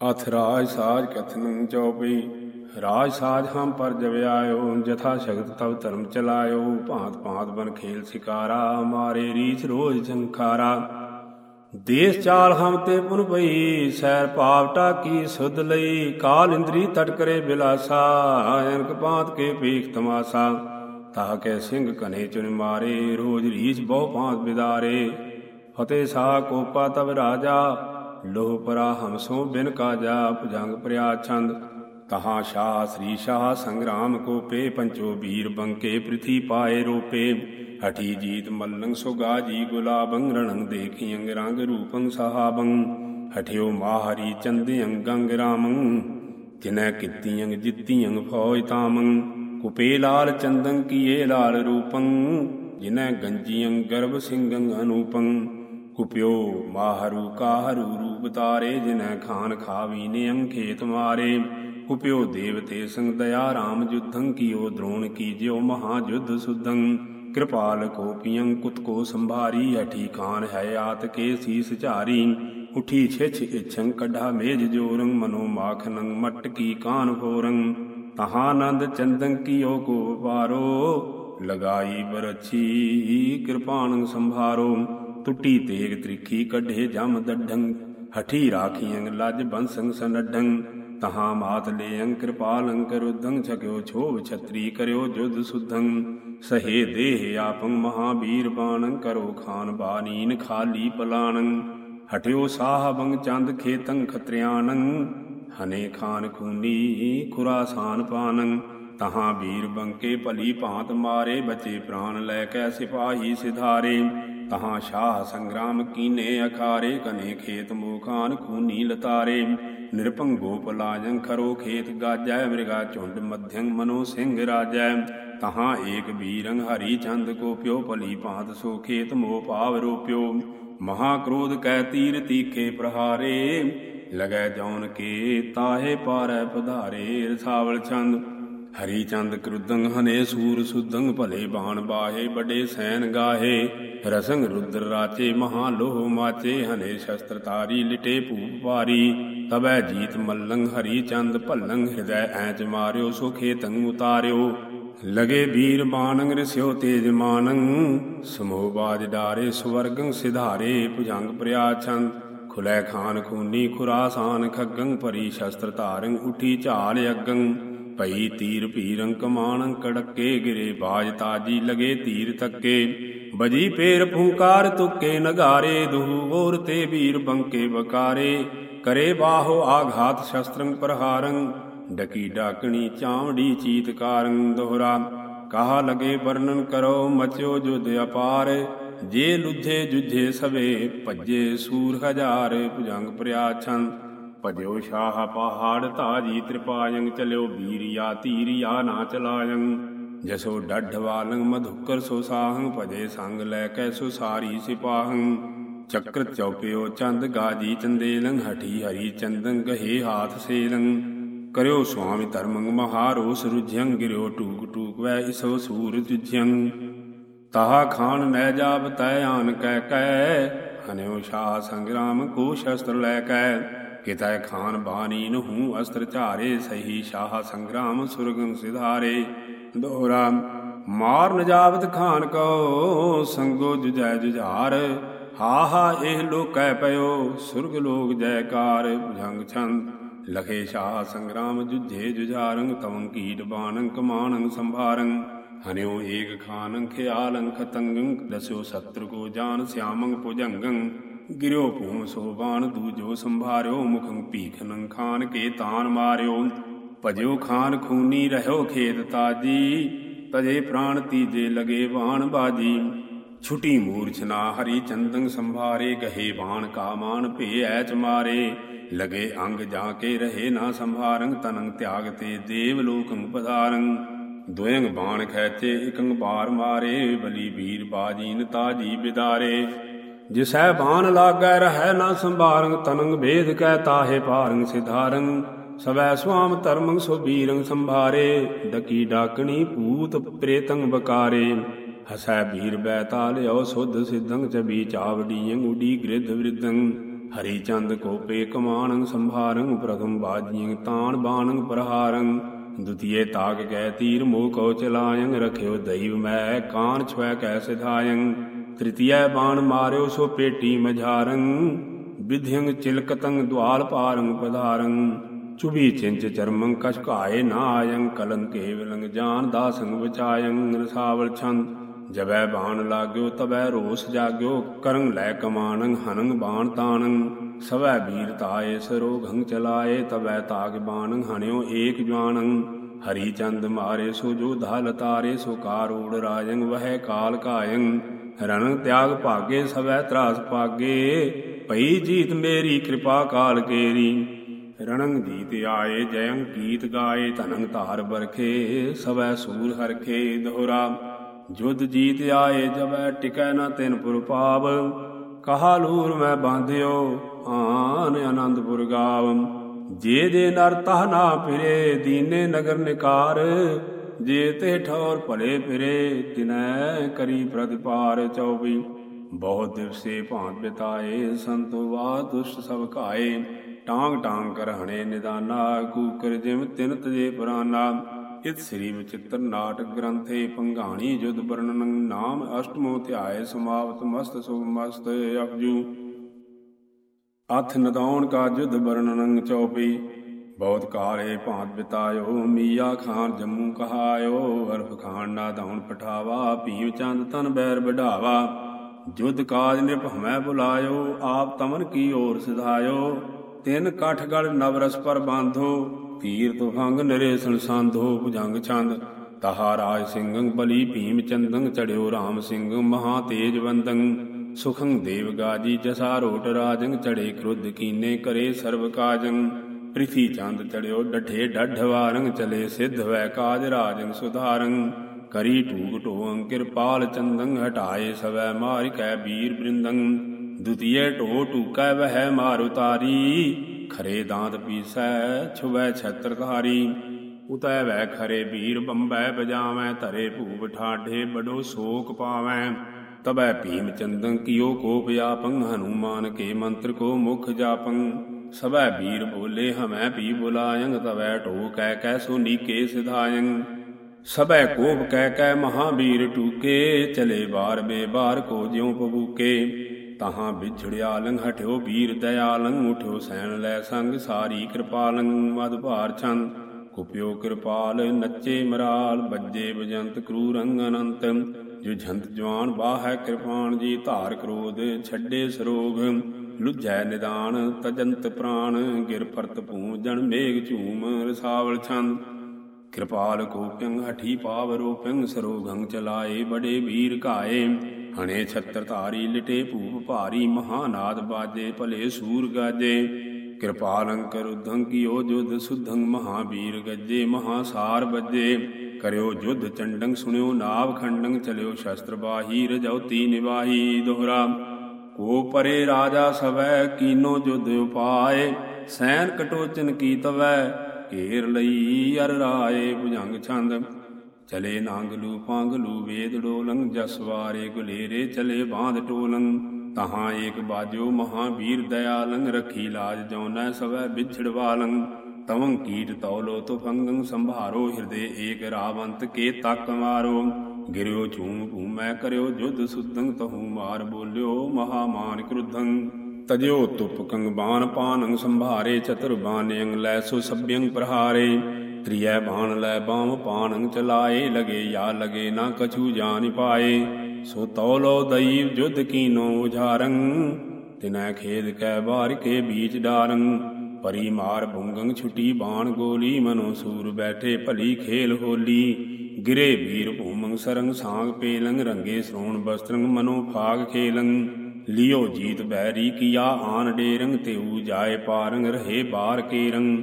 ਅਥ ਰਾਜ ਸਾਜ ਕਥਨੰ ਚਉਪਈ ਰਾਜ ਸਾਜ ਹਮ ਪਰ ਜਬ ਜਥਾ ਸ਼ਗਤ ਤਬ ਧਰਮ ਚਲਾਇਓ। ਭਾਂਤ ਭਾਂਤ ਬਨ ਖੇਲ ਸਿਕਾਰਾ, ਮਾਰੇ ਰੀਚ ਰੋਜ ਸੰਖਾਰਾ। ਦੇਸ ਚਾਲ ਹਮ ਤੇ ਪੁਨ ਪਈ ਸੈਰ ਪਾਵਟਾ ਕੀ ਸੁਧ ਲਈ। ਕਾਲ ਇੰਦਰੀ ਤਟਕਰੇ ਬਿਲਾਸਾ ਅਨਕ ਪਾਤ ਕੇ ਪੀਖ ਤਮਾਸਾ। ਤਾ ਕੇ ਸਿੰਘ ਕਨੇ ਚੁਨ ਮਾਰੇ, ਰੋਜ ਰੀਚ ਬਹੁ ਭਾਂਤ ਬਿਦਾਰੇ। ਫਤਿਹ ਸਾ ਕੋਪਾ ਤਬ ਰਾਜਾ ਲੋਹ ਪਰਾ ਹਮਸੋਂ ਬਿਨ ਕਾਜਾ ਭੁਜੰਗ ਪ੍ਰਿਆ ਛੰਦ। ਤਹਾ ਸ਼ਾਹ ਸ੍ਰੀ ਸ਼ਾਹ ਸੰਗਰਾਮ ਕੋ ਪੇ ਪੰਚੋ ਵੀਰ ਬੰਕੇ ਪ੍ਰਿਥੀ ਪਾਏ ਰੂਪੇ। ਹਠੀ ਜੀਤ ਮਲੰਗ ਸੁਗਾਜੀ ਗੁਲਾਬੰ, ਰਣੰ ਦੇਖੀ ਅੰਗ ਰੰਗ ਰੂਪੰ ਸਹਾਬੰ। ਹਠਿਓ ਮਾਹਰੀ ਚੰਦੇ ਅੰਗੰਗ ਰਾਮੰ ਜਿਨੈ ਕੀਤੀ ਅੰਗ ਜਿੱਤੀ ਅੰਗ ਫੌਜ ਤਾਮੰ ਕੁਪੇ ਲਾਲ ਚੰਦੰ ਕੀਏ ਲਾਲ ਰੂਪੰ, ਜਿਨੈ ਗੰਜੀ ਅੰਗ ਗਰਭ ਸਿੰਘੰ ਅਨੂਪੰ। ਕੁਪਿਓ ਮਾਹਰੂ ਕਾਹਰੂ ਰੂਪ ਤਾਰੇ, ਜਿਨੈ ਖਾਨ ਖਾਵੀ ਨਿਯਮ ਖੇਤ ਮਾਰੇ। ਕੁਪਿਓ ਦੇਵਤੇ ਸੰਗ ਦਇਆ ਰਾਮ ਜੁਧੰ, ਕੀਓ ਦ੍ਰੋਣ ਕੀ ਜਿਉ ਮਹਾ ਜੁਧ ਸੁਧੰ। ਕਿਰਪਾਲ ਕੋ ਪਿਯੰ ਕੁਤ ਕੋ ਸੰਭਾਰੀ ਹਠੀ ਖਾਨ ਹੈ ਆਤ ਕੇ ਸੀਸ ਝਾਰੀ। ਉਠੀ ਛਿਛ ਇਛੰ ਕਢਾ ਮੇਜ ਜੋਰੰ, ਮਨੋ ਮਾਖਨੰ ਮਟ ਕੀ ਕਾਨ ਫੋਰੰ ਤਹਾਨੰਦ ਚੰਦੰ ਕੀਓ ਕੋ ਪਾਰੋ ਲਗਾਈ ਬਰਛੀ, ਕਿਰਪਾਨੰ ਸੰਭਾਰੋ। ਟੁੱਟੀ ਤੇਗ ਤ੍ਰਿਖੀ ਕੱਢੇ ਜਮ ਦੱਢੰ, ਹਠੀ ਰਾਖੀਆਂ ਲੱਜ ਬੰਸੰ ਸਨਢੰ। ਤਹਾਂ ਮਾਤ ਲੇਅੰ ਕਿਰਪਾਲੰ ਕਰੁਦੰ ਛਕਿਓ ਛੋਭ ਛਤਰੀ ਕਰਿਓ ਜੁਦ ਸੁਧੰ। ਸਹੇ ਦੇਹ ਆਪੰ ਮਹਾਬੀਰ ਬਾਣੰ, ਕਰੋ ਖਾਨ ਬਾਨੀਨ ਖਾਲੀ ਪਲਾਣੰ। ਹਟਿਓ ਸਾਹਬੰ ਚੰਦ ਖੇਤੰ ਖਤਰਿਆਣੰ, ਹਨੇ ਖਾਨ ਖੂਨੀ ਖੁਰਾਸਾਨ ਪਾਨੰ ਤਹਾਂ ਵੀਰ ਬੰਕੇ ਭਲੀ ਭਾਂਤ ਮਾਰੇ, ਬਚੇ ਪ੍ਰਾਨ ਲੈ ਕੇ ਸਿਪਾਹੀ ਸਿਧਾਰੇ। ਤਹਾਂ ਸ਼ਾਹ ਸੰਗਰਾਮ ਕੀਨੇ ਅਖਾਰੇ, ਕਨੇ ਖੇਤ ਮੋਖਾਨ, ਖੂਨੀ ਲਤਾਰੇ। ਨਿਰਭੰਗੋ ਗੋਪ ਖਰੋ ਖੇਤ ਗਾਜੈ, ਮ੍ਰਿਗਾ ਝੁੰਡ ਮਧਯੰ ਮਨੋ ਸਿੰਘ ਰਾਜੈ। ਤਹਾਂ ਏਕ ਬੀਰੰਗ ਹਰੀ ਚੰਦ ਕੋ ਪਿਓ, ਭਲੀ ਭਾਂਤ ਸੋ ਖੇਤ ਮੋ ਪਾਵ ਰੋਪਿਓ। ਮਹਾ ਕ੍ਰੋਧ ਕੈ ਤੀਰ ਤੀਖੇ ਪ੍ਰਹਾਰੇ, ਲਗੈ ਜੌਨ ਕੇ ਤਾਹੇ ਪਾਰੈ ਪਧਾਰੇ ਰਸਾਵਲ ਚੰਦ। ਹਰੀ ਚੰਦ ਕਰੁਦੰ ਹਨੇ ਸੂਰ ਸੁਦੰਗ ਭਲੇ ਬਾਣ ਬਾਹੇ ਬੜੇ ਸੈਨ ਗਾਹੇ। ਰਸੰਗ ਰੁਦਰ ਰਾਚੇ, ਮਹਾ ਲੋਹ ਮਾਚੇ, ਹਨੇ ਸ਼ਸਤਰ ਤਾਰੀ ਲਿਟੇ ਭੂਪ ਪਾਰੀ ਤਬੈ ਜੀਤ ਮੱਲੰਗ ਹਰੀ ਚੰਦ ਭੱਲੰਗ ਹਿਦੈ ਐਚ ਮਾਰਿਓ, ਸੁਖੇ ਤੰਗ ਉਤਾਰਿਓ। ਲਗੇ ਵੀਰ ਬਾਣੰਗ ਰਸਿਓ ਤੇਜ ਮਾਨੰ ਸਮੋਹ ਬਾਜ ਡਾਰੇ, ਸੁਵਰਗੰ ਸਿਧਾਰੇ, ਭੁਜੰਗ ਪ੍ਰਿਆ ਚੰਦ ਖੁਲੇ ਖਾਨ ਖੂਨੀ ਖੁਰਾਸਾਨ ਖੱਗੰ ਪਰੀ ਸ਼ਸਤਰ ਧਾਰੰ, ਉਠੀ ਝਾਲ ਅਗੰ ਭਈ ਤੀਰ ਭੀਰੰ ਕਮਾਣੰ ਕੜਕੇ, ਗਿਰੇ ਬਾਜ ਤਾਜੀ ਲਗੇ ਤੀਰ ਤੱਕੇ ਬਜੀ ਪੇਰ ਫੂੰਕਾਰ ਤੁਕੇ ਨਗਾਰੇ, ਦੁਹੂ ਹੋਰ ਤੇ ਵੀਰ ਬੰਕੇ ਬਕਾਰੇ ਕਰੇ ਬਾਹੋ ਆਘਾਤ ਸ਼ਸਤਰੰ ਪ੍ਰਹਾਰੰ, ਡਕੀ ਡਾਕਣੀ ਚਾਵੜੀ ਚੀਤਕਾਰੰ ਦੋਹਰਾ। ਕਹਾ ਲਗੇ ਵਰਣਨ ਕਰੋ ਮਚਿਓ ਜੁਧ ਅਪਾਰ, ਜੇ ਲੁਝੇ ਜੁਝੇ ਸਵੇ ਭੱਜੇ ਸੂਰ ਹਜ਼ਾਰ ਭੁਜੰਗ ਪ੍ਰਿਆ ਛੰਦ ਭਜਿਓ ਸ਼ਾਹ ਪਹਾੜ ਤਾਜੀ ਤ੍ਰਿਪਾਯੰ ਚਲਿਓ ਬੀਰਿਆ ਤੀਰਿਆ ਨਾ ਚਲਾਯੰ। ਜਸੋ ਡੱਢ ਵਾਲੰ ਮਧੁਕਰ ਸੋ ਸਾਹੰ, ਭਜੇ ਸੰਗ ਲੈ ਕੈ ਸੋ ਸਾਰੀ ਸਿਪਾਹੰ। ਚੱਕਰ ਚੌਪਿਓ ਚੰਦ ਗਾਜੀ ਚੰਦੇਲੰ, ਹਠੀ ਹਰੀ ਚੰਦੰ ਗਹੇ ਹਾਥ ਸੇਲੰ। ਕਰਿਓ ਸੁਆਮੀ ਧਰਮੰ ਮਹਾਰੋਸ ਰੁਝਿਯੰ ਗਿਰਿਓ ਟੂਕ ਟੂਕ ਵੈ ਇਸੋ ਸੂਰ ਜੁਝਿਯੰ ਤਾਹਾ ਖਾਨ ਨੈ ਜਾਬ ਤੈ ਆਨ ਕਹਿ ਕੈ, ਹਨਿਓ ਸ਼ਾਹ ਸੰਗਰਾਮ ਕੋ ਸ਼ਸਤਰ ਲੈ ਕੈ। ਕਿਤੈ ਖਾਨ ਬਾਨੀ ਨਹੂ ਅਸਤਰ ਝਾਰੇ, ਸਹੀ ਸ਼ਾਹ ਸੰਗਰਾਮ ਸੁਰਗੰ ਸਿਧਾਰੇ। ਦੋਹਰਾ, ਮਾਰ ਨਜਾਵਤ ਖਾਨ ਕੋ ਸੰਗੋ ਜੁਜੈ ਜੁਝਾਰ ਹਾ ਹਾ ਇਹ ਲੋਕੈ ਪਇਓ ਸੁਰਗ ਲੋਕ ਜੈਕਾਰ। ਭੁਜੰਗ ਛੰਦ, ਲਖੇ ਸ਼ਾਹ ਸੰਗਰਾਮ ਜੁਝੇ ਜੁਝਾਰੰ ਤਵੰ ਕੀਟ ਬਾਣੰ ਕਮਾਣੰ ਸੰਭਾਰੰ ਹਨਿਓ ਏਕ ਖਾਨੰ ਖਿਆਲੰ ਖਤੰਗੰ, ਦਸਿਓ ਸਤਰ ਕੋ ਜਾਨ ਸਿਆਮੰ ਭੁਜੰਗੰ। ਗਿਰਿਓ ਭੂਮ ਸੋਬਾਨ ਦੂਜੋ ਸੰਭਾਰਿਓ ਮੁਖੰ ਭੀਖਨੰ ਖਾਨ, ਕੇ ਤਾਨ ਮਾਰਿਓ। ਭਜਿਓ ਖਾਨ ਖੂਨੀ ਰਹਿਓ ਖੇਤ ਤਾਜੀ, ਤਜੇ ਪ੍ਰਾਣ ਤੀਜੇ ਲਗੇ ਬਾਣ ਬਾਜੀ। ਛੁਟੀ ਮੂਰਛਨਾ ਹਰੀ ਚੰਦੰ ਸੰਭਾਰੇ, ਗਹੇ ਬਾਣ ਕਾ ਮਾਨ ਭੇ ਐਚ ਮਾਰੇ। ਲਗੇ ਅੰਗ ਜਾ ਕੇ ਰਹੇ ਨਾ ਸੰਭਾਰੰ ਤਨੰ ਤਿਆਗ ਤੇ ਦੇਵ ਲੋਕੰ ਪਧਾਰੰ ਦੁਇੰਗ ਬਾਣ ਖੈਚੇ ਇਕੰਗ ਬਾਰ ਮਾਰੇ, ਬਲੀ ਵੀਰ ਬਾਜੀਨ ਤਾਜੀ ਬਿਦਾਰੇ। ਜਿਸੈ ਬਾਣ ਲਾਗੈ ਰਹੈ ਨਾ ਸੰਭਾਰੰ ਤਨੰਗ ਭੇਦ ਕੈ ਤਾਹੇ ਪਾਰੰ ਸਿਧਾਰੰ ਸਵੈ ਸੁਆਮ ਧਰਮੰ ਸੋ ਬੀਰੰ ਸੰਭਾਰੇ, ਡਕੀ ਡਾਕਣੀ ਭੂਤ ਪ੍ਰੇਤੰ ਬਕਾਰੇ। ਹਸੈ ਬੀਰ ਬੈ ਸੁਧ ਸਿद्धੰ ਚਬੀ ਚਾਵਡੀਯੰ ਉਡੀ ਗ੍ਰਿਧ ਵਿਰਧੰ ਹਰੀ ਚੰਦ ਕੋਪੇ ਕਮਾਨੰ ਸੰਭਾਰੰ ਪ੍ਰਥਮ ਬਾਜੀਂ ਤਾਣ ਬਾਣੰ ਪ੍ਰਹਾਰੰ ਦੁਤੀਏ ਤਾਗ ਕੈ ਤੀਰ, ਮੋਹ ਕੋ ਚਲਾਇੰ ਰਖਿਓ ਦੈਵ ਮੈ ਕਾਨ ਛਵੈ ਕੈ ਸਿਧਾਇੰ ਤ੍ਰਿਤੀਯ ਬਾਣ ਮਾਰਿਓ ਸੋ ਪੇਟੀ ਮਝਾਰੰ ਵਿਧਿਯੰ ਚਿਲਕਤੰ ਦੁਆਲ ਪਾਰੰ ਪਧਾਰੰ। ਚੁਬੀ ਚਿੰਚ ਚਰਮੰ ਕਛ ਘਾਏ ਨਾ ਆਯੰ ਕਲੰਕੇ ਵਿਲੰਗ ਜਾਨ ਦਾਸੰ ਵਿਚਾਯੰ। ਰਸਾਵਲ ਛੰਦ, ਜਬੈ ਬਾਣ ਲਾਗਿਓ, ਤਬੈ ਰੋਸ ਜਾਗਿਓ, ਕਰੰ ਲੈ ਕਮਾਨੰ ਹਨੰ ਬਾਣ ਤਾਣੰ। ਸਵੈ ਵੀਰ ਤਾਏ ਸਰੋਘੰ ਚਲਾਏ, ਤਬੈ ਤਾਗ ਬਾਣੰ ਹਣਿਓ ਏਕ ਜਵਾਨੰ ਹਰੀ ਚੰਦ ਮਾਰੇ, ਸੋ ਜੋ ਧਾਲ ਤਾਰੇ, ਸੋ ਕਾਰੂੜ ਰਾਜੰ, ਵਹਿ ਕਾਲ ਕਾਯੰ। ਰਣ ਤਿਆਗ ਭਾਗੇ ਸਵੈ ਤਰਾਸ ਪਾਗੇ ਭਈ ਜੀਤ ਮੇਰੀ ਕਿਰਪਾ ਕਾਲ ਕੇਰੀ। ਰਣੰ ਜੀਤ ਆਏ, ਜਯੰ ਗੀਤ ਗਾਏ, ਧਨੰ ਧਾਰ ਬਰਖੇ, ਸਵੈ ਸੂਰ ਹਰਖੇ ਦੋਹਰਾ ਜੁਦ ਜੀਤ ਆਏ ਜਬੈ ਟਿਕੈ ਨਾ ਤਿਨ ਪੁਰ ਪਾਵ। ਕਹਾ ਲੂਰ ਮੈਂ ਬਾਂਧਿਓ, ਆਨ ਆਨੰਦਪੁਰ ਗਾਵ। ਜੇ ਦੇ ਨਰ ਤਹ ਨਾ ਫਿਰੇ, ਦੀਨੇ ਨਗਰ ਨਿਕਾਰ। ਜੇ ਤੇ ਠੌਰ ਭਲੇ ਫਿਰੇ ਤਿਨੈ ਕਰੀ ਪ੍ਰਤਿਪਾਰ ਚੌਬੀ ਬਹੁਤ ਦਿਵਸੇ ਭਾਂਤ ਬਿਤਾਏ, ਸੰਤੋ ਵਾ ਦੁਸ਼ਟ ਸਭ ਘਾਏ। ਟਾਂਗ ਟਾਂਗ ਕਰ ਨਿਦਾਨਾ, ਕੂਕਰ ਜਿਮ ਤਿਨ ਤਜੇ ਪੁਰਾਨਾ। ਇਤ ਸ੍ਰੀ ਵਿਚਿਤ੍ਰ ਨਾਟਕ ਗ੍ਰੰਥੇ ਪੰਘਾਣੀ ਜੁਦ ਵਰਣਨ, ਨਾਮ ਅਸ਼ਟਮੋ ਧਿਆਏ, ਸਮਾਪਤ ਮਸਤ ਸੁਭ ਮਸਤ ਅਪਜੂ। ਅਥ ਨਦੌਣ ਕਾ ਜੁਦ ਵਰਣਨ ਚੌਪੀ ਬਹੁਤ ਕਾਲੇ ਭਾਂਤ ਬਿਤਾਇਓ, ਮੀਆ ਖਾਨ ਜੰਮੂ ਕਹਾਇਓ ਅਰਫ ਖਾਨ ਨਾ ਧੌਣ ਪਠਾਵਾ, ਭੀਮ ਚੰਦ ਤਨ ਬੈਰ ਵਢਾਵਾ। ਜੁਦ ਕਾਜ ਨਿਭਮੈ ਬੁਲਾਇਓ, ਆਪ ਤਮਨ ਕੀ ਓਰ ਸਿਧਾਇਓ। ਤਿੰਨ ਕਠ ਗਲ ਨਵਰਸ ਪਰ ਬਾਂਧੋ ਤੀਰ ਤੁਫੰਗ ਨਰੇਸਨ ਸੰਧੋ ਭੁਜੰਗ ਚੰਦ ਤਹਾ ਰਾਜ ਸਿੰਘੰ ਬਲੀ ਭੀਮ ਚੰਦੰ, ਚੜਿਓ ਰਾਮ ਸਿੰਘ ਮਹਾ ਤੇਜ ਵੰਦੰ। ਸੁਖੰ ਦੇਵ ਗਾਜੀ ਜਸਾ ਰੋਟ ਰਾਜੰ, ਚੜੇ ਕ੍ਰੁੱਧ ਕੀਨੇ ਕਰੇ ਸਰਬ ਕਾਜੰ। ਪ੍ਰਿਥੀ ਚੰਦ ਚੜਿਓ ਡਠੇ ਡਢਵਾਰੰ ਚਲੇ ਸਿੱਧ ਵੈ ਕਾਜ ਰਾਜੰ ਸੁਧਾਰੰ ਕਰੀ ਟੂਕ ਢੋੰ ਕਿਰਪਾਲ ਚੰਦੰ ਹਟਾਏ ਸਵੈ ਮਾਰਿ ਕੈ ਬੀਰ ਬ੍ਰਿੰਦੰ ਦੁਤੀਏ ਢੋ ਟੂਕੈ ਵਹਿ ਮਾਰ ਉਤਾਰੀ, ਖਰੇ ਦਾੰਤ ਪੀਸੈ ਛੁਵੈ ਛਤਰਧਾਰੀ। ਉਤੈ ਵੈ ਖਰੇ ਵੀਰ ਬੰਬੈ ਬਜਾਵੈ ਧਰੇ ਭੂਪ ਠਾਢੇ ਬਡੋ ਸ਼ੋਕ ਪਾਵੈ। ਤਬੈ ਭੀਮ ਚੰਦੰ ਕੀਓ ਕੋਪ ਆਪੰ ਹਨੂਮਾਨ ਕੇ ਮੰਤਰ ਕੋ ਮੁਖ ਜਾਪੰ ਸਭੈ ਵੀਰ ਬੋਲੇ ਹਮੈ ਪੀ ਬੁਲਾਯੰ ਤਵੈ ਢੋ ਕਹਿ ਕਹਿ ਸੋ ਨੀਕੇ ਸਿਧਾਯੰ ਸਭੈ ਕੋਪ ਕਹਿ ਕਹਿ ਮਹਾਵੀਰ ਟੂਕੇ, ਚਲੇ ਬਾਰ ਬੇਬਾਰ ਕੋ ਜਿਉ ਪਬੂਕੇ ਤਹਾਂ ਵਿਛੜਿਆ ਲੰਘ ਹਟਿਓ ਵੀਰ ਦਇਆਲੰ ਉਠਿਓ ਸੈਣ ਲੈ ਸੰਗ ਸਾਰੀ ਕਿਰਪਾਲੰ ਮਦ ਭਾਰ ਛੰਦ ਕੁਪਿਓ ਕਿਰਪਾਲ ਨੱਚੇ ਮਰਾਲ, ਬੱਜੇ ਬਜੰਤ ਕਰੂਰੰਗ ਅਨੰਤ। ਜੁਝੰਤ ਜਵਾਨ ਬਾਹੈ ਕਿਰਪਾਨ ਜੀ, ਧਾਰ ਕ੍ਰੋਧ ਛੱਡੇ ਸਰੋਗ। ਲੁਝੈ ਨਿਦਾਨ ਤਜੰਤ ਪ੍ਰਾਣ ਗਿਰ ਪਰਤ ਜਨ ਮੇਘ ਝੂਮ, ਰਸਾਵਲ ਛੰਦ। ਕਿਰਪਾਲ ਕੋਪਿੰ ਹਠੀ ਪਾਵ ਰੂਪਿੰ ਸਰੋਗੰ ਚਲਾਏ, ਬੜੇ ਵੀਰ ਘਾਏ। ਹਣੇ ਛਤਰ ਧਾਰੀ ਲਿਟੇ, ਭੂਪ ਭਾਰੀ, ਮਹਾਨਾਦ ਬਾਜੇ, ਭਲੇ ਸੂਰ ਗਾਜੇ। ਕਿਰਪਾਲੰ ਕਰੁਧੰ ਕੀਓ ਜੁਧ ਸੁਧੰ ਮਹਾਵੀਰ ਗੱਜੇ, ਮਹਾਸਾਰ ਬੱਜੇ ਕਰਿਓ ਜੁਧ ਚੰਡੰ ਸੁਣਿਓ ਨਾਭ ਖੰਡੰ ਚਲਿਓ ਸ਼ਸਤਰ ਬਾਹੀ, ਰਜਉਤੀ ਨਿਵਾਹੀ, ਦੋਹਰਾ। ਕੋ ਪਰੇ ਰਾਜਾ ਸਵੈ ਕੀਨੋ ਜੁਧ ਉਪਾਏ, ਸੈਨ ਕਟੋਚਨ ਕੀ ਤਵੈ, ਘੇਰ ਲਈ ਅਰ ਰਾਏ ਭੁਜੰਗ ਛੰਦ। ਚਲੇ ਨਾਂਗਲੂ ਪਾਂਗਲੂ ਵੇਦ ਡੋਲੰ ਜਸਵਾਰੇ ਗੁਲੇਰੇ ਚਲੇ ਬਾਂਧ ਟੋਲੰ। ਤਹਾਂ ਏਕ ਬਾਜੋ ਮਹਾਵੀਰ ਦਇਆਲੰ, ਰਖੀ ਲਾਜ ਜਉਨੈ ਸਵੈ ਵਿਛੜਵਾਲੰ ਤਵੰ ਕੀਟ ਤੌਲੋ ਤੁਫੰਗੰ, ਸੰਭਾਰੋ ਹਿਰਦੇ ਏਕ ਰਾਵੰਤ ਕੇ ਤਕ ਮਾਰੋ। ਗਿਰਿਓ ਝੂਮ ਭੂਮੈ ਕਰਿਓ ਜੁਧ ਸੁਦੰ ਤਹੂ ਮਾਰ ਬੋਲਿਓ ਮਹਾਮਾਨ ਕ੍ਰੁਧੰ ਤਜਿਓ ਤੁਪ ਕੰਗਬਾਨ ਪਾਨੰ ਸੰਭਾਰੇ ਚਤੁਰ ਬਾਨਯੰ ਲੈ ਸੋ ਸਭਯੰ ਪ੍ਰਹਾਰੇ। ਤ੍ਰਿਯੈ ਬਾਣ ਲੈ ਬਾਮ ਪਾਣੰ ਚਲਾਏ ਲਗੇ ਯਾ ਲਗੇ ਨਾ ਕਛੂ ਜਾਣ ਪਾਏ। ਸੋ ਤੌਲੋ ਦਈਵ ਜੁਧ ਕੀਨੋ ਉਝਾਰੰ ਤਿਨੈ ਖੇਦ ਕੈ ਬਾਰ ਕੇ ਬੀਚ ਡਾਰੰ। ਪਰੀ ਮਾਰ ਭੁੰਗੰ ਛੁਟੀ ਬਾਣ ਗੋਲੀ ਮਨੋ ਸੂਰ ਬੈਠੇ ਭਲੀ ਖੇਲ ਹੋਲੀ। ਗਿਰੇ ਵੀਰ ਭੂਮੰ ਸਰੰਗ ਸਾਂਗ ਪੇਲੰਗ, ਰੰਗੇ ਸ੍ਰੋਣ ਬਸਤਰੰਗ, ਮਨੋ ਫਾਗ ਖੇਲੰਗ। ਲਿਓ ਜੀਤ ਬੈਰੀ ਕੀਆ, ਆਨ ਡੇਰੰਗ ਤੇਊ ਜਾਏ ਪਾਰੰਗ, ਰਹੇ ਬਾਰ ਕੇਰੰ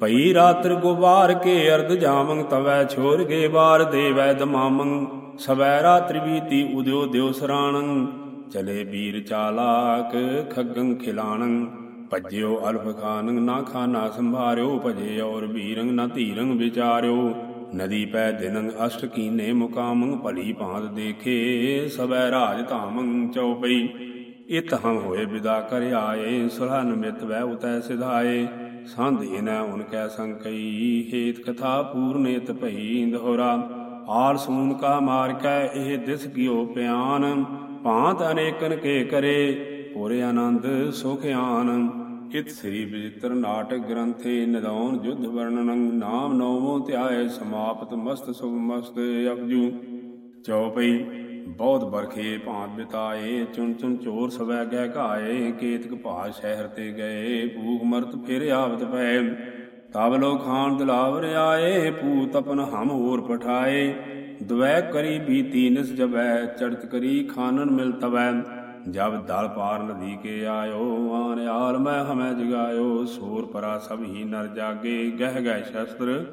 ਭਈ ਰਾਤਰ ਗੁਬਾਰ ਕੇ ਅਰਧ ਜਾਮੰ ਤਵੈ ਛੋਰ ਗੇ ਬਾਰ ਦੇਵੈ ਦਮਾਮੰ ਸਵੈ ਰਾਤਰੀ ਬੀਤੀ, ਉਦਿਓ ਦਿਓ ਸਰਾਣੰ ਚਲੇ ਵੀਰ ਚਾਲਾਕ, ਖੱਗੰ ਖਿਲਾਣੰ ਭਜਿਓ ਅਲਫ ਖਾਨੰ ਨਾ ਖਾਨਾ ਸੰਭਾਰਿਓ, ਭਜੇ ਔਰ ਵੀਰੰਗ ਨਾ ਧੀਰੰਗ ਵਿਚਾਰਿਓ। ਨਦੀ ਪੈ ਦਿਨੰ ਅਸ਼ਟ ਕੀਨੇ ਮੁਕਾਮੰ ਭਲੀ ਭਾਂਤ ਦੇਖੇ, ਸਵੈ ਰਾਜ ਧਾਮੰ ਚਉਪਈ। ਇਤ ਹਮ ਹੋਏ ਵਿਦਾ ਕਰ ਆਏ ਸੁਲਹ ਨਿਮਿਤ ਵੈ ਉਤੈ ਸਿਧਾਏ। ਸੰਧੀ ਨ ਉਨ ਕੈ ਸੰਕਈ, ਹੇਤ ਕਥਾ ਪੂਰਨੇਤ ਭਈ ਦੋਹਰਾ। ਆਲ ਸੂਨ ਕਾ ਮਾਰ ਕੈ ਇਹ ਦਿਸ ਗਿਓ ਪਿਆਨ। ਭਾਂਤ ਅਨੇਕਨ ਕੇ ਕਰੇ, ਪੂਰੇ ਆਨੰਦ ਸੁਖ ਆਨ। ਇਤ ਸ੍ਰੀ ਵਿਜਿਤਰ ਨਾਟਕ ਗ੍ਰੰਥੇ ਨਿਦੌਨ ਜੁਧ ਵਰਣਨੰ, ਨਾਮ ਨੌਵੋ ਧਿਆਏ ਸਮਾਪਤ ਮਸਤ ਸੁਭ ਮਸਤ ਅਪਜੂ। ਚਉਪਈ ਬਹੁਤ ਬਰਖੇ ਭਾਂਤ ਬਿਤਾਏ, ਚੁਣ ਚੁਣ ਚੋਰ ਸਵੈ ਗਹਿ ਘਾਏ, ਕੇਤਕ ਭਾਜ ਸ਼ਹਿਰ ਤੇ ਗਏ ਭੂਖ ਮਰਤ ਫਿਰ ਆਵਤ ਪੈ ਤਬ ਲੋ ਖਾਨ ਦਿਲਾਵਰ ਆਏ ਪੂਤ ਤਪਨ ਹਮ ਹੋਰ ਪਠਾਏ। ਦਵੈ ਕਰੀ ਬੀਤੀ ਨਿਸ ਜਬੈ ਚੜਤ ਕਰੀ ਖਾਨਨ ਮਿਲ ਤਵੈ। ਜਬ ਦਲ ਪਾਰ ਨਦੀ ਕੇ ਆਇਓ, ਆਨ ਮੈਂ ਹਮੈ ਜਗਾਇਓ, ਸੂਰ ਪਰਾ ਸਭ ਹੀ ਨਰ ਜਾਗੇ, ਗਹਿ ਗਹਿ ਸ਼ਸਤਰ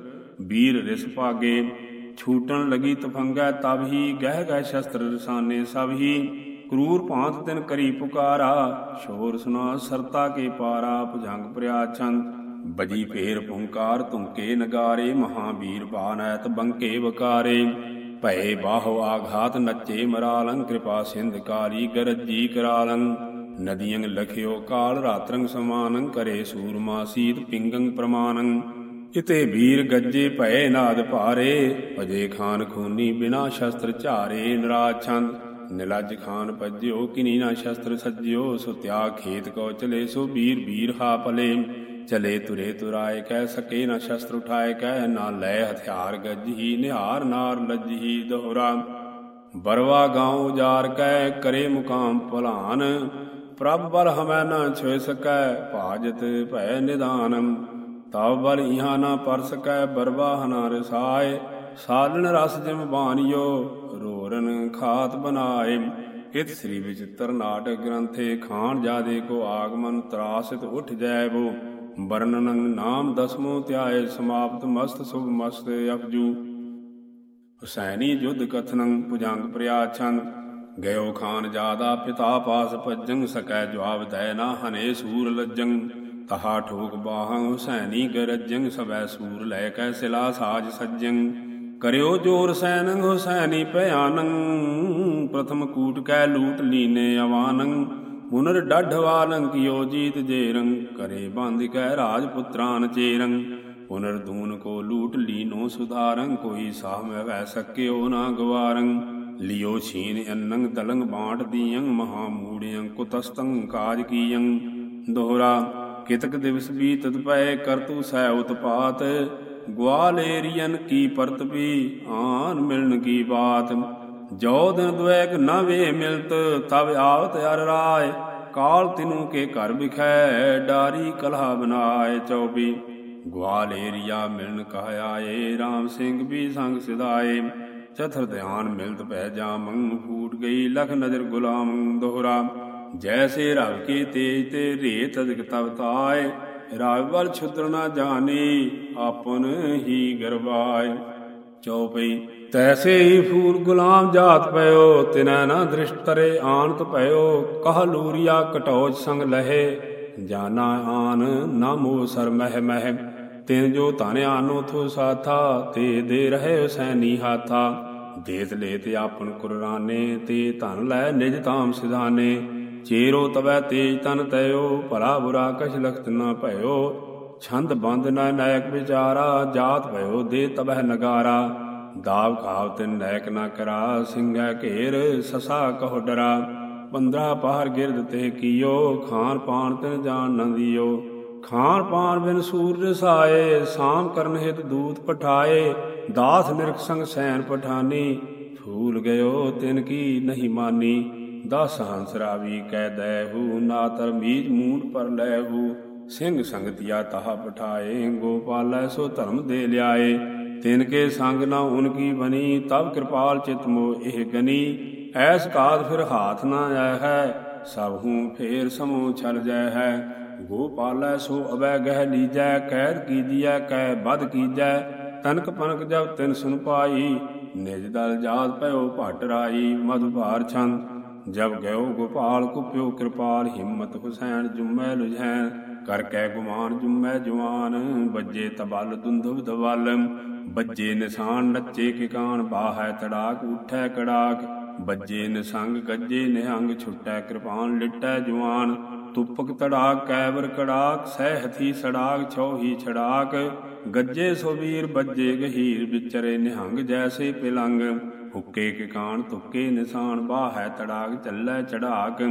ਵੀਰ ਰਿਸ ਪਾਗੇ ਛੂਟਣ ਲਗੀ ਤਫੰਗਾ ਤਬ ਹੀ, ਗਹਿ ਗਹਿ ਸ਼ਸਤਰ ਰਸਾਨੇ ਸਭ ਹੀ। ਕਰੂਰ ਭਾਂਤ ਤਿਨ ਕਰੀ ਪੁਕਾਰਾ, ਸ਼ੋਰ ਸੁਨਾ ਸਰਤਾ ਕੇ ਪਾਰਾ, ਭੁਜੰਗ ਪ੍ਰਿਆ ਛੰਦ। ਬਜੀ ਫੇਰ ਪੁੰਕਾਰ ਤੁਮਕੇ ਨਗਾਰੇ ਮਹਾਵੀਰ ਬਾਨੈਤ ਬੰਕੇ ਵਕਾਰੇ। ਭਏ ਬਾਹੋ ਆਘਾਤ ਨੱਚੇ ਮਰਾਲੰ, ਕਿਰਪਾ ਸਿੰਧ ਕਾਲੀ ਗਰਜੀ ਕਰਾਲੰ। ਨਦੀਆਂ ਲਖਿਓ ਕਾਲ ਰਾਤਰੰਗ ਸਮਾਨੰ, ਕਰੇ ਸੂਰਮਾ ਸੀਤ ਪਿੰਗੰ ਪ੍ਰਮਾਨੰ। ਇਤੇ ਵੀਰ ਗੱਜੇ ਭਏ ਨਾਦ ਭਾਰੇ, ਭਜੇ ਖਾਨ ਖੂਨੀ ਬਿਨਾ ਸ਼ਸਤਰ ਝਾਰੇ ਨਰਾਜ ਛੰਦ ਨਿਲਜ ਖਾਨ ਭਜਿਓ, ਕਿਨੀ ਨਾ ਸ਼ਸਤਰ ਸਜਿਓ ਸੋ ਤਿਆਗ ਖੇਤ ਕੋ ਚਲੇ ਸੋ ਵੀਰ ਵੀਰ ਹਾ ਪਲੇ ਚਲੇ ਤੁਰੇ ਤੁਰਾਏ, ਕਹਿ ਸਕੇ ਨਾ ਸ਼ਸਤਰ ਉਠਾਏ, ਕਹਿ ਨਾ ਲੈ ਹਥਿਆਰ ਗੱਜਹੀ, ਨਿਹਾਰ ਨਾਰ ਲੱਜਹੀ ਦੋਹਰਾ। ਬਰਵਾ ਗਾਉ ਉਜਾਰ ਕਹਿ, ਕਰੇ ਮੁਕਾਮ ਭਲਾਨ। ਪ੍ਰਭ ਬਲ ਹਮੈ ਨਾ ਛੋਇ ਸਕੈ, ਭਾਜਤ ਭੈ ਨਿਦਾਨੰ ਤਬ ਬਲ ਇਹਾ ਨਾ ਪਰ ਸਕੈ, ਬਰਵਾ ਹਨਾ ਰਸਾਏ। ਸਾਲਣ ਰਸ ਜਿਮ ਬਾਣਿਓ, ਰੋਰਨ ਖਾਤ ਬਨਾਏ। ਇਤ ਸ੍ਰੀ ਵਿਚਿਤ੍ਰ ਨਾਟਕ ਗ੍ਰੰਥੇ ਖਾਨ ਜਾਦੇ ਕੋ ਆਗਮਨ ਤਰਾਸਿਤ ਉਠ ਜਾਇਬੋ। ਵਰਣਨੰ ਨਾਮ ਦਸਮੋ ਧਿਆਏ ਸਮਾਪਤ ਮਸਤ ਸੁਭ ਮਸਤ ਅਪਜੂ। ਹੁਸੈਨੀ ਜੁਧ ਕਥਨੰ ਪੁਜੰਗ ਪ੍ਰਿਆ ਗਇਓ ਖਾਨ ਜਾਦਾ ਪਿਤਾ ਪਾਸ ਭਜੰ ਸਕੈ ਜਵਾਬ ਦੈ ਨਾ ਹਨੇ ਸੂਰ ਲੱਜੰ ਤਹਾ ਠੋਕ ਬਾਹੰ ਹੁਸੈਨੀ ਗਰਜੰ ਸਵੈ ਸੂਰ ਲੈ ਕੈ ਸਿਲਾ ਸਾਜ ਸੱਜੰ ਕਰਿਓ ਜੋਰ ਸੈਨੰ ਹੁਸੈਨੀ ਭਿਆਨੰ। ਪ੍ਰਥਮ ਕੂਟ ਕੈ ਲੂਟ ਲੀਨੇ ਅਵਾਨੰ। ਪੁਨਰ ਡਾਢਵਾਲੰ ਕਿਓ ਜੀਤ ਜੇਰੰ ਕਰੇ ਬੰਦ ਕਹਿ ਰਾਜ ਪੁੱਤਰਾਨ ਚੇਰੰ ਪੁਨਰ ਦੂਨ ਕੋ ਲੂਟ ਲੀਨੋ ਸੁਧਾਰੰ ਕੋਈ ਸਾਹ ਮੈਂ ਵੈ ਸਕਿਓ ਨਾ ਗਵਾਰੰ ਲਿਓ ਛੀਨ ਅੰਨੰ ਤਲੰਗ ਬਾਟ ਦੀਯੰ। ਮਹਾ ਮੂੜਿਯੰ ਕੁਤਸਤੰ ਕਾਜ ਕੀਯੰ। ਦੋਹਰਾ, ਕਿਤਕ ਦਿਵਸ ਬੀਤਤ ਪਏ? ਕਰਤੂ ਸੈ ਉਤਪਾਤ। ਗਵਾਲੇਰੀਅਨ ਕੀ ਪਰਤਪੀ ਆਨ ਮਿਲਣ ਕੀ ਬਾਤ? ਜੋ ਦਿਨ ਦੁਐਕ ਨਾ ਵੇ ਮਿਲਤ ਤਬ ਆਵਤ ਅਰ ਰਾਏ। ਕਾਲ ਤਿਨੂ ਕੇ ਘਰ ਵਿਖੈ, ਡਾਰੀ ਕਲਹਾ ਬਨਾਏ ਚੌਬੀ। ਗਵਾਲੇਰੀਆ ਮਿਲਣ ਕਹ ਆਏ RAM ਸਿੰਘ ਵੀ ਸੰਗ ਸਿਧਾਏ। ਚਤੁਰ ਧਿਆਨ ਮਿਲਤ ਪੈ ਜਾਮੰ ਫੂਟ ਗਈ ਲਖ ਨਜ਼ਰ ਗੁਲਾਮ ਦੋਹਰਾ। ਜੈਸੇ ਰਵ ਕੇ ਤੇਜ ਤੇ ਰੇਤ ਅਦਿਕ ਤਵਤਾਏ ਤਾਏ। ਰਾਗ ਵਲ ਛੁਤਰ ਨਾ ਜਾਣੀ, ਆਪਨ ਹੀ ਗਰਵਾਏ। ਚਉਪਈ ਤੈਸੇ ਹੀ ਫੂਲ ਗੁਲਾਮ ਜਾਤ ਪਇਓ, ਤਿਨੈ ਨਾ ਦ੍ਰਿਸ਼ਟ ਤਰੇ ਆਨਤ ਭਇਓ, ਕਹ ਲੂਰੀਆ ਕਟੋਜ ਸੰਗ ਲਹੇ, ਜਾਨਾ ਆਨ ਨਾ ਮੋ ਸਰ ਮਹਿ ਮਹਿ, ਤਿਨ ਜੋ ਧਨ ਆਨੋ ਥੋ ਸਾਥਾ, ਤੇ ਦੇ ਰਹੇ ਹੁਸੈਨੀ ਹਾਥਾ, ਦੇਤ ਲੈ ਤੇ ਆਪਨ ਕੁਰਾਨੇ ਤੇ ਧਨ ਲੈ ਨਿਜ ਤਾਮ ਸਿਧਾਨੇ, ਚੇਰੋ ਤਵੈ ਤੇਜ ਤਨ ਤਇਓ, ਭਲਾ ਬੁਰਾ ਕਛ ਲਖਤ ਨਾ ਭਇਓ, ਛੰਦ ਬੰਦ ਨਾ ਨਾਇਕ ਵਿਚਾਰਾ, ਜਾਤ ਭਇਓ, ਦੇ ਤਵੈ ਨਗਾਰਾ ਦਾਵ ਕਾਵ ਤਿਨ ਨਾਇਕ ਨਾ ਕਰਾ, ਸਿੰਘੈ ਘੇਰ ਸਸਾ ਕਹੁ ਡਰਾ। ਪੰਦਰਾ ਪਹਰ ਗਿਰਦ ਤੇ ਕੀਓ, ਖਾਨ ਪਾਨ ਤਿਨ ਜਾਣ ਨ ਦਿਓ। ਖਾਨ ਪਾਨ ਬਿਨ ਸੂਰ ਰਸਾਏ ਸਾਮ ਕਰਨ ਹਿਤ ਦੂਤ ਪਠਾਏ। ਦਾਸ ਨਿਰਖ ਸੰਗ ਸੈਨ ਪਠਾਨੀ, ਫੂਲ ਗਇਓ ਤਿਨ ਕੀ ਨਹੀਂ ਮਾਨੀ। ਦਸ ਹੰਸ ਰਾਵੀ ਕਹਿ ਦੈਹੂ ਨਾ ਤਰਮੀਜ ਮੂੰਡ ਪਰ ਲੈਹੂ। ਸਿੰਘ ਸੰਗਤਿਆ ਤਹਾ ਪਠਾਏ, ਗੋਪਾਲੈ ਸੋ ਧਰਮ ਦੇ ਲਿਆਏ। ਤਿਨ ਕੇ ਸੰਗ ਨਾ ਉਨ ਕੀ ਬਨੀ ਤਬ ਕਿਰਪਾਲ ਚਿਤ ਮੋ ਇਹ ਗਨੀ। ਐਸ ਕਾਦ ਫਿਰ ਹਾਥ ਨਾ ਆਇ ਹੈ, ਸਭ ਹੂੰ ਫੇਰ ਸਮੋ ਛਲ ਜੈ ਹੈ। ਗੋਪਾਲੈ ਸੋ ਅਵੈ ਗਹਿ ਲੀਜੈ, ਕੈਦ ਕੀਜੀਐ ਕਹਿ ਬਦ ਕੀਜੈ। ਤਨਕ ਪਨਕ ਜਬ ਤਿਨ ਸੁਨ ਪਾਈ, ਨਿਜ ਦਲ ਜਾਤ ਪਇਓ ਭਟ ਰਾਈ ਮਧੁਭਾਰ ਛੰਦ। ਜਬ ਗਇਓ ਗੋਪਾਲ, ਕੁਪਿਓ ਕਿਰਪਾਲ, ਹਿੰਮਤ ਹੁਸੈਨ, ਜੁਮੈ ਲੁਝੈਨ। ਕਰ ਕੈ ਗੁਮਾਨ ਜੁਮੈ ਜਵਾਨ ਬੱਜੇ ਤਬਲ ਦੁੰਦੁਬ ਦਵਲ ਬੱਜੇ ਨਿਸ਼ਾਨ ਨੱਚੇ ਕਿਕਾਨ ਬਾਹੈ ਤੜਾਕ, ਉਠੈ ਕੜਾਕ ਬੱਜੇ ਨਿਸੰਗ, ਗੱਜੇ ਨਿਹੰਗ, ਛੁਟੈ ਕਿਰਪਾਨ, ਲਿਟੈ ਜਵਾਨ ਤੁਪਕ ਤੜਾਕ, ਕੈਵਰ ਕੜਾਕ ਸਹਿ ਹਥੀ ਸੜਾਕ ਛੋਹੀ ਛੜਾਕ, ਗੱਜੇ ਸੋਵੀਰ ਬੱਜੇ ਗਹੀਰ, ਵਿਚਰੇ ਨਿਹੰਗ, ਜੈਸੇ ਪਿਲੰਗ, ਹੁੱਕੇ ਕਿਕਾਨ ਕਾਣ ਤੁੱਕੇ ਨਿਸ਼ਾਨ, ਬਾਹੈ ਤੜਾਕ, ਚੱਲੈ ਚੜਾਕ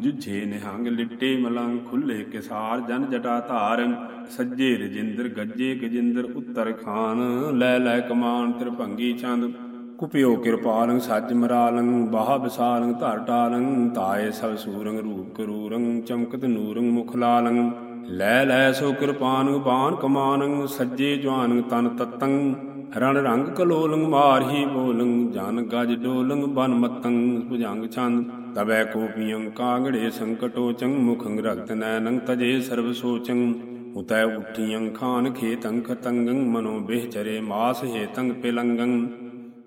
ਜੁਝੇ ਨਿਹੰਗ ਲਿੱਟੇ ਮਲੰਗ ਖੁੱਲੇ ਕਿਸਾਰ ਜਨ ਜਟਾ ਧਾਰ, ਸੱਜੇ ਰਜਿੰਦਰ ਗੱਜੇ ਗਜਿੰਦਰ ਉੱਤਰ ਖਾਨ, ਲੈ ਲੈ ਕਮਾਨ ਤ੍ਰਿਭੰਗੀ ਚੰਦ, ਕੁਪਿਓ ਕਿਰਪਾਲੰ, ਸੱਜ ਮਰਾਲੰ, ਬਾਹ ਵਿਸਾਲੰ, ਧਰ ਟਾਲੰ, ਤਾਏ ਸਭ ਸੂਰੰਗ ਰੂਪ ਕਰੂਰੰ, ਚਮਕਤ ਨੂਰੰ, ਮੁਖ ਲਾਲੰ, ਲੈ ਲੈ ਸੋ ਕਿਰਪਾਨ ਬਾਣ ਕਮਾਨੰ, ਸੱਜੇ ਜਵਾਨ ਤਨ ਤਤੰ, ਰਣ ਰੰਗ ਕਲੋਲੰ, ਮਾਰਹੀ ਬੋਲੰ, ਜਨ ਗਜ ਡੋਲੰ, ਬਨ ਮਤੰ, ਭੁਜੰਗ ਛੰਦ ਤਬੈ ਕੋਪੀਯੰ ਕਾਂਗੜੇ ਸੰਕਟੋ ਚੰ ਮੁਖੰ ਰਗਤ ਨੈਨੰ ਤਜੇ ਸਰਬ ਸੋਚੰ। ਉਤੈ ਉਠੀਯੰ ਖਾਨ ਖੇਤੰ ਖਤੰਗੰ ਮਨੋ ਬਿਹਚਰੇ ਮਾਸ ਹੇਤੰ ਪਿਲੰਗੰ।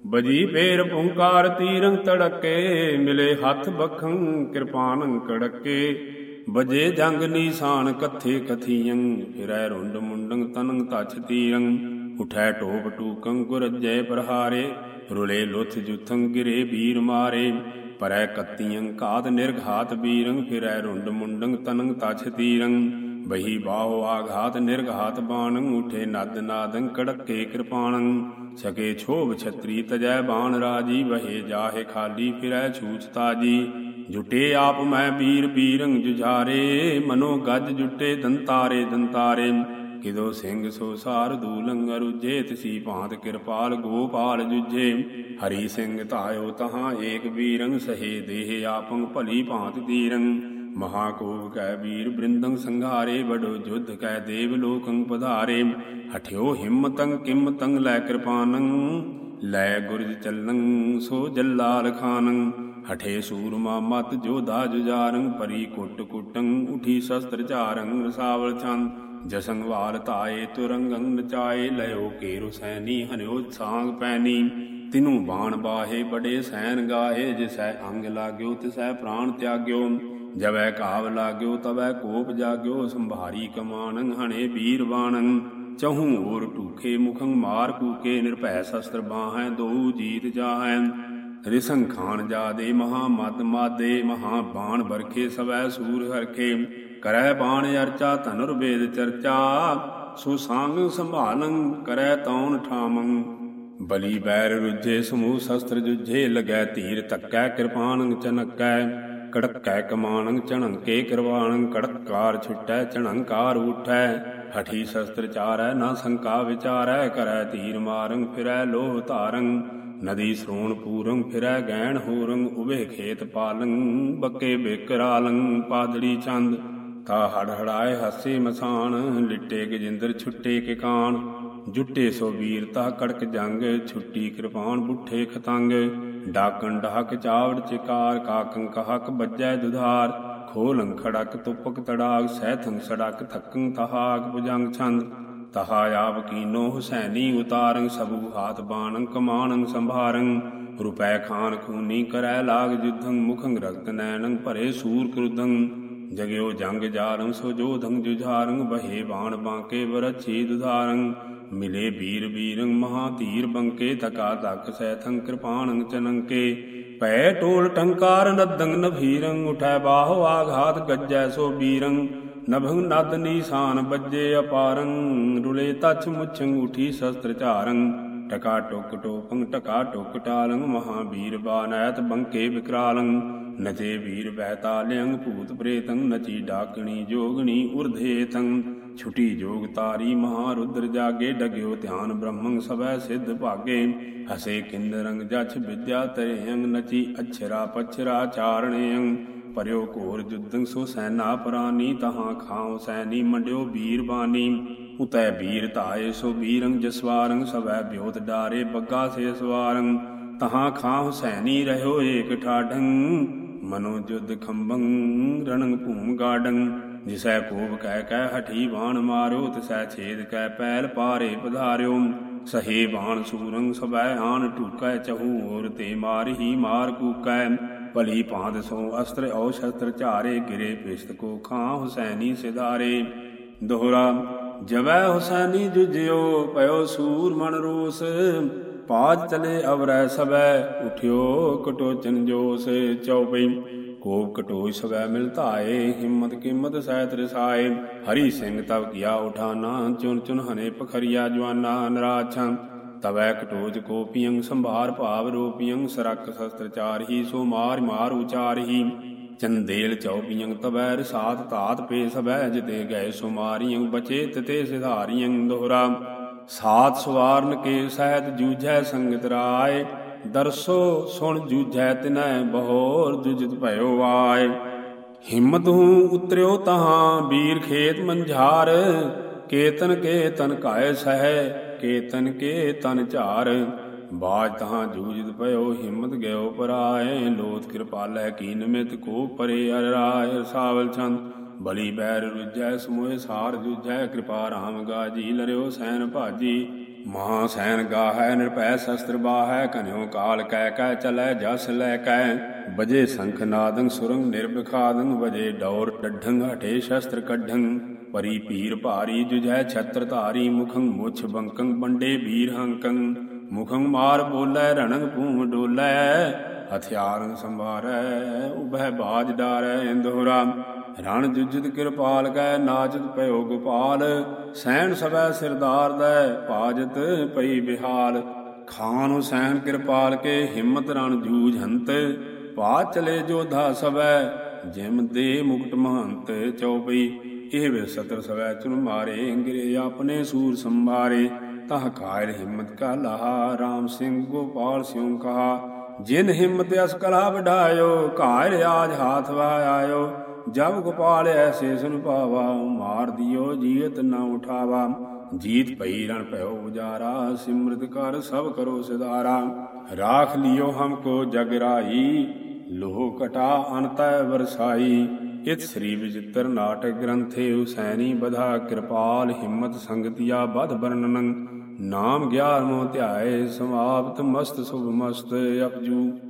ਬਜੀ ਫੇਰ ਪੁੰਕਾਰ ਤੀਰੰ ਤੜਕੇ, ਮਿਲੇ ਹੱਥ ਬਖੰ ਕਿਰਪਾਨੰ ਕੜਕੇ। ਬਜੇ ਜੰਗ ਨੀਸਾਨ ਕਥੇ ਕਥੀਯੰ ਫਿਰੈ ਰੁੰਡ ਮੁੰਡੰ ਤਨੰ ਤਛ ਤੀਰੰ। ਉਠੈ ਟੋਪ ਟੂਕੰ ਗੁਰਜੈ ਪ੍ਰਹਾਰੇ, ਰੁਲੇ ਲੁਥ ਜੁਥੰ ਗਿਰੇ ਵੀਰ ਮਾਰੇ। ਪਰੈ ਕੱਤੀਯੰ ਘਾਤ ਨਿਰਘਾਤ ਬੀਰੰ ਫਿਰੈ ਰੁੰਡ ਮੁੰਡੰ ਤਨੰ ਤਛ ਤੀਰੰ ਬਹੀ ਬਾਹੋ ਆਘਾਤ ਨਿਰਘਾਤ ਬਾਣੰ, ਉਠੇ ਨਦ ਨਾਦੰ ਕੜਕੇ ਕਿਰਪਾਣੰ। ਸਕੇ ਛੋਭ ਛਤਰੀ ਤਜੈ ਬਾਣ ਰਾਜੀ ਵਹੇ ਜਾਹੇ ਖਾਲੀ, ਫਿਰੈ ਛੂਛ ਤਾਜੀ। ਜੁਟੇ ਆਪ ਮੈਂ ਬੀਰ ਬੀਰੰ ਜੁਝਾਰੇ, ਮਨੋ ਗੱਜ ਜੁਟੇ ਦੰਤਾਰੇ ਦੰਤਾਰੇ। ਕਿਦੋ ਸਿੰਘ ਸੋ ਸਾਰ ਦੂਲੰ ਅਰੁਜੇ ਤਿਸੀ ਭਾਂਤ ਕਿਰਪਾਲ ਗੋਪਾਲ ਜੁਜੇ ਹਰੀ ਸਿੰਘ ਧਾਇਓ ਤਹਾਂ ਏਕ ਵੀਰੰ ਸਹੇ ਦੇਹ ਆਪੰ ਭਲੀ ਭਾਂਤ ਤੀਰੰ ਮਹਾਕੋਪ ਕੈ ਵੀਰ ਬ੍ਰਿੰਦੰ ਸੰਘਾਰੇ ਬੜੋ ਜੁਧ ਕੈ ਦੇਵ ਲੋਕੰ ਪਧਾਰੇ। ਹਠਿਓ ਹਿੰਮਤੰ ਕਿੰਮਤੰ ਲੈ ਕਿਰਪਾਨੰ, ਲੈ ਗੁਰਜ ਚੱਲੰ ਸੋ ਜੱਲਾਲ ਖਾਨੰ। ਹਠੇ ਸੂਰਮਾ ਮਤ ਜੋਧਾ ਜੁਜਾਰੰ ਪਰੀ ਕੁੱਟ ਕੁਟੰ, ਉਠੀ ਸ਼ਸਤਰ ਝਾਰੰ ਰਸਾਵਲ ਚੰਦ ਜਸੰਗਵਾਰ ਤਾਏ ਤੁਰੰਗੰ ਨਚਾਏ ਲਇਓ ਕੇਰੁ ਸੈਨੀ ਹਨਿਓ ਸਾਂਗ ਪੈਨੀ ਤਿਨੂ ਬਾਣ ਬਾਹੇ, ਬੜੇ ਸੈਨ ਗਾਹੇ, ਜਿਸੈ ਅੰਗ ਲਾਗਿਓ, ਤਿਸੈ ਪ੍ਰਾਣ ਤਿਆਗਿਓ। ਜਵੈ ਕਾਵ ਲਾਗਿਓ, ਤਵੈ ਕੋਪ ਜਾਗਿਓ, ਸੰਭਾਰੀ ਕਮਾਨੰ, ਹਣੇ ਵੀਰ ਬਾਣੰ। ਚਹੂ ਹੋਰ ਟੂਖੇ ਮੁਖੰ, ਮਾਰ ਕੂਕੇ, ਨਿਰਭੈ ਸ਼ਸਤਰ ਬਾਹੈ, ਦੋ ਜੀਤ ਜਾਹੈ। ਰਿਸੰ ਖਾਨ ਜਾਦੇ, ਮਹਾ ਮਦ ਮਾਦੇ, ਮਹਾ ਬਾਣ ਬਰਖੇ ਸਵੈ ਸੂਰ ਹਰਖੇ। ਕਰੈ ਬਾਣ ਅਰਚਾ ਧਨੁਰ ਵੇਦ ਚਰਚਾ, ਸੋ ਸੰਗ ਸੰਭਾਲੰ ਕਰੈ ਤੌਣ ਠਾਮੰ। ਬਲੀ ਬੈਰ ਰੁਜੇ ਸਮੂਹ ਸ਼ਸਤਰ ਜੁਝੇ ਲਗੈ ਧੀਰ ਤੱਕੈ ਕਿਰਪਾਨੰ ਚਨਕੈ ਕੜਕੈ ਕਮਾਨੰ ਚਣੰਕੇ ਕਰਵਾਣੰ ਕੜਕਾਰ ਛੁਟੈ ਚਣੰਕਾਰ ਉਠੈ ਹਠੀ ਸ਼ਸਤਰ ਚਾਰੈ ਨਾ ਸੰਕਾ ਵਿਚਾਰੈ ਕਰੈ ਤੀਰ ਮਾਰੰ ਫਿਰੈ ਲੋਹ ਧਾਰੰ। ਨਦੀ ਸ੍ਰੋਣ ਪੂਰੰ ਫਿਰੈ ਗੈਣ ਹੋਰੰ ਉਵੇ ਖੇਤ ਪਾਲੰ, ਬੱਕੇ ਬੇਕਰਾਲੰ ਪਾਦੜੀ ਚੰਦ। ਤਾ ਹੜ ਹੜਾਏ ਹਾਸੇ ਮਸਾਨ ਲਿੱਟੇ ਗਜਿੰਦਰ ਛੁੱਟੇ ਕੇ ਕਾਣ ਜੁੱਟੇ ਸੋ ਵੀਰ ਤਾ ਕੜਕ ਜੰਗ, ਛੁੱਟੀ ਕਿਰਪਾਨ ਬੁੱਠੇ ਖਤੰਗ। ਡਾਕਣ ਡਾਕ ਚਾਵੜ ਚਿਕਾਰ, ਕਾਕੰ ਕਹਕ ਬੱਜੈ ਦੁਧਾਰ। ਖੋਲੰ ਖੜਕ ਤੁਪਕ ਤੜਾਗ ਸਹਿਥੰ ਸੜਕ ਥਕੰ ਤਹਾਕ ਭੁਜੰਗ ਛੰਦ। ਤਹਾ ਆਪ ਕੀਨੋ ਹੁਸੈਨੀ ਉਤਾਰੰ ਸਭੂ ਹਾਥ ਬਾਣੰ ਕਮਾਣੰ ਸੰਭਾਰੰ, ਰੁਪੈ ਖਾਨ ਖੂਨੀ ਕਰੈ ਲਾਗ ਜੁਧੰ, ਮੁਖੰ ਰਗਤ ਨੈਣੰ ਭਰੇ ਸੂਰ ਕ੍ਰੁਧੰ। ਜਗਿਓ ਜੰਗ ਜਾਰੰ ਸੋ ਜੋਧੰ ਜੁਝਾਰੰ, ਬਹੇ ਬਾਣ ਬਾਂਕੇ ਵਰਛੀ ਦੁਧਾਰੰ ਮਿਲੇ ਵੀਰ ਵੀਰੰ ਮਹਾ ਧੀਰ ਬੰਕੇ ਤਕਾ ਤਕ ਸੈਥੰ ਕਿਰਪਾਣੰ ਚਨੰਕੇ। ਪੈ ਟੋਲ ਟੰਕਾਰ ਨਦੰ ਨਭੀਰੰ, ਉਠੈ ਬਾਹੋ ਆਘਾਤ ਗੱਜੈ ਸੋ ਬੀਰੰ। ਨਭੰ ਨਦ ਨੀਸਾਨ ਬੱਜੇ ਅਪਾਰੰ, ਰੁਲੇ ਤਛ ਮੁਛੰ ਉਠੀ ਸ਼ਸਤਰ ਝਾਰੰ। ਟਕਾ ਟੁਕ ਟੋਪੰ, ਟਕਾ ਟੁਕ ਟਾਲੰ ਮਹਾਵੀਰ ਬਾਨੈਤ ਬੰਕੇ ਵਿਕਰਾਲੰ ਨਚੇ ਵੀਰ ਬਹਿਤਾਲਿਅੰ, ਭੂਤ ਪ੍ਰੇਤੰ, ਨਚੀ ਡਾਕਣੀ ਜੋਗਣੀ ਉਰਧੇਤੰ। ਛੁਟੀ ਜੋਗ ਤਾਰੀ ਮਹਾਰੁਦਰ ਜਾਗੇ, ਡਗਿਓ ਧਿਆਨ ਬ੍ਰਹਮੰ ਸਭੈ ਸਿੱਧ ਭਾਗੇ। ਹਸੇ ਕਿੰਦਰੰਗ ਜਛ ਵਿਦਿਆ ਤਰੇਯੰ ਨਚੀ ਅਛਰਾ ਪਛਰਾ ਚਾਰਣੇਯੰ ਪਰਿਓ ਘੋਰ ਜੁਦੰ ਸੋ ਸੈਨਾ ਪ੍ਰਾਨੀ, ਤਹਾਂ ਖਾਉ ਸੈਨੀ, ਮੰਡਿਓ ਵੀਰ ਬਾਨੀ। ਉਤੈ ਵੀਰ ਧਾਏ ਸੋ ਵੀਰੰ, ਜਸਵਾਰੰ, ਸਵੈ ਬਿਉਤ ਡਾਰੇ, ਬੱਗਾ ਸੇ ਸਵਾਰੰ। ਤਹਾਂ ਖਾਉ ਸੈਨੀ, ਰਹਿਓ ਏਕ ਠਾਢੰ ਮਨੋ ਜੁਦ ਖੰਭੰ, ਰਣੰ ਭੂਮ ਗਾਡੰ। ਜਿਸੈ ਕੋਪ ਕਹਿ ਕਹਿ ਹਠੀ ਬਾਣ ਮਾਰਿਓ ਤਿਸੈ ਛੇਦ ਕਹਿ ਪੈਲ ਪਾਰੇ ਪਧਾਰਿਓ। ਸਹੇ ਬਾਣ ਸੂਰੰ ਸਬੈ ਆਨ ਟੂਕੈ ਚਹੂ ਹੋਰ ਤੇ ਮਾਰਹੀ ਮਾਰ ਕੂਕੈ। ਭਲੀ ਭਾਂਦ ਸੋ ਅਸਤਰ ਔ ਸ਼ਸਤਰ ਝਾਰੇ ਗਿਰੇ ਪਿਸ਼ਤ ਕੋ ਖਾਂ ਹੁਸੈਨੀ ਸਿਧਾਰੇ ਦੋਹਰਾ ਜਵੈ ਹੁਸੈਨੀ ਜੁਜਿਓ ਪਇਓ ਸੂਰ ਮਨ ਰੂਸ ਪਾਜ ਚਲੇ ਅਵਰੈ ਸਵੈ ਉਠਿਓ ਕਟੋਚਨ ਜੋਸ ਚਉਪਈ ਕੋਪ ਕਟੋਈ ਸਵੈ ਮਿਲ ਧਾਏ ਹਿੰਮਤ ਕੀਮਤ ਸਹਿਤ ਰਸਾਏ ਹਰੀ ਸਿੰਘ ਤਵ ਕੀਆ ਉਠਾਨਾ ਚੁਨ ਚੁਨ ਹਨੇ ਪਖਰੀਆ ਜਵਾਨਾ ਨਰਾਛਾਂ ਤਵੈ ਕਟੋਜ ਕੋਪੀਯੰ ਸੰਭਾਰ ਭਾਵ ਰੂਪੀਯੰ ਸਰਕ ਸ਼ਸਤਰ ਚਾਰਹੀ ਸੋ ਮਾਰ ਮਾਰ ਉਚਾਰਹੀ ਚੰਦੇਲ ਚੌਪੀਯੰ ਤਵੈ ਰਸਾਤ ਤਾਤ ਪੇ ਸਬੈ ਜਿਤੇ ਗਏ ਸੋ ਬਚੇ ਤਤੇ ਸਿਧਾਰੀਯੰ ਦੋਹਰਾ। ਸਾਤ ਸਵਾਰਨ ਕੇ ਸਹਿਤ ਜੂਝੈ ਸੰਗਤ ਰਾਏ, ਦਰਸੋ ਸੁਣ ਜੂਝੈ ਤਿਨੈ ਬਹੋਰ ਜੁਜਤ ਭਇਓ ਆਏ ਹਿੰਮਤ ਹੂੰ ਉਤਰਿਓ ਤਹਾਂ ਵੀਰ ਖੇਤ ਮੰਝਾਰ, ਕੇਤਨ ਕੇ ਤਨ ਕਾਇ ਸਹਿ ਕੇਤਨ ਕੇ ਤਨ ਝਾਰ। ਬਾਜ ਤਹਾਂ ਜੂਜਿਤ ਭਇਓ, ਹਿੰਮਤ ਗਇਓ ਪਰਾਏ। ਲੋਤ ਕਿਰਪਾਲੈ ਕੀ ਨਿਮਿਤ ਕੋ ਪਰੇ ਅਰ ਰਾਏ। ਸਾਵਲ ਚੰਦ, ਬਲੀ ਬੈਰ ਰੁਜੈ ਸਮੋਹਿ ਸਾਰ ਜੁਜੈ ਕਿਰਪਾ ਰਾਮ ਗਾਜੀ, ਲਰਿਓ ਸੈਨ ਭਾਜੀ। ਮਹਾ ਸੈਨ ਗਾਹੈ, ਨਿਰਭੈ ਸ਼ਸਤਰ ਬਾਹੈ। ਕਨਿਓ ਕਾਲ ਕਹਿ ਕਹਿ ਚਲੈ ਜਸ ਲੈ ਕਹਿ ਬਜੇ ਸੰਖ ਨਾਦੰ ਸੁਰੰਗ ਨਿਰਭਖਾਦੰ, ਬਜੇ ਡੌਰ ਡੱਢੰਗ ਹਟੇ ਸ਼ਸਤਰ ਕੱਢੰ। ਪਰੀ ਪੀਰ ਭਾਰੀ ਜੁਜੈ ਛਤਰ ਧਾਰੀ, ਮੁਖੰ ਮੁਛ ਬੰਕੰ ਬੰਡੇ ਵੀਰ ਹੰਕੰ। ਮੁਖੰ ਮਾਰ ਬੋਲੇ, ਰਣੰਗ ਭੂਮ ਡੋਲੇ ਹਥਿਆਰਨ ਸੰਭਾਰੈ ਉਭੈ ਬਾਜ ਡਾਰੈ ਦੋਹਰਾ ਰਣ ਜੁਜਤ ਕਿਰਪਾਲ ਕੈ ਨਾਚਤ ਭਇਓ ਗੋਪਾਲ। ਸੈਣ ਸਵੈ ਸਿਰਦਾਰ ਦੈ, ਪਾਜਤ ਪਈ ਬਿਹਾਲ। ਖਾਨ ਹੁਸੈਨ ਕਿਰਪਾਲ ਕੇ, ਹਿੰਮਤ ਰਣ ਜੂਝ ਹੰਤ। ਪਾ ਚਲੇ ਜੋਧਾ ਸਵੈ, ਜਿਮ ਦੇ ਮੁਕਟ ਮਹੰਤ ਚਉਪਈ ਇਹ ਵੇ ਸਤਰ ਸਵੈ ਚੁਨ ਮਾਰੇ ਗਿਰੇ ਆਪਣੇ ਸੂਰ ਸੰਭਾਰੇ। ਤਹ ਕਾਇਰ ਹਿੰਮਤ ਕਾ ਲਹਾ RAM ਸਿੰਘ ਗੋਪਾਲ ਸਿਉ ਕਹਾ। ਜਿਨ ਹਿੰਮਤ ਅਸ ਕਲਾ ਵਢਾਇਓ ਕਾਇਰ ਆਜ ਹਾਥ ਆਇਓ। ਜਬ ਗੋਪਾਲ ਐਸੇ ਸੁਨ ਪਾਵਾ ਮਾਰ ਦਿਓ, ਜੀਤ ਨਾ ਉਠਾਵਾ। ਜੀਤ ਪਈ ਰਣ ਭਇਓ ਉਜਾਰਾ, ਸਿਮਰਤ ਕਰ ਸਭ ਕਰੋ ਸਿਧਾਰਾ। ਰਾਖ ਲਿਓ ਹਮਕੋ ਜਗ ਰਾਈ ਲੋਹ ਕਟਾ ਅਨਤੈ ਵਰਸਾਈ। ਇਤ ਸ੍ਰੀ ਵਿਜਿਤਰ ਨਾਟਕ ਗ੍ਰੰਥੇ ਹੁਸੈਨੀ ਬਧਾ ਕਿਰਪਾਲ ਹਿੰਮਤ ਸੰਗਤਿਆ ਬਧ ਬਰਨਨ ਨਾਮ 11 ਧਿਆਏ ਸਮਾਪਤ ਮਸਤ ਸੁਭ ਮਸਤ ਅਪਜੂ।